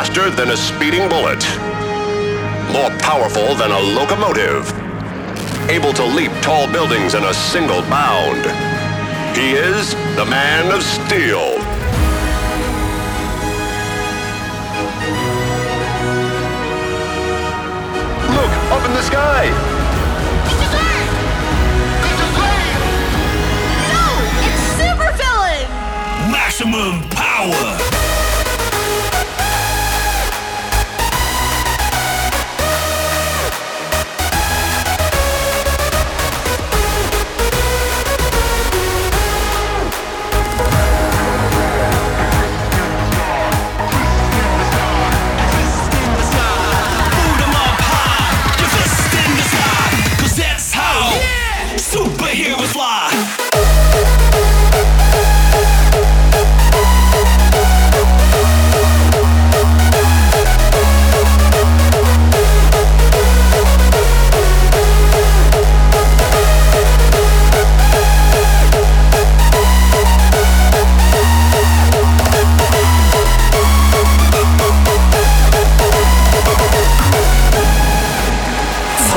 faster than a speeding bullet, more powerful than a locomotive, able to leap tall buildings in a single bound. He is the Man of Steel. he was live.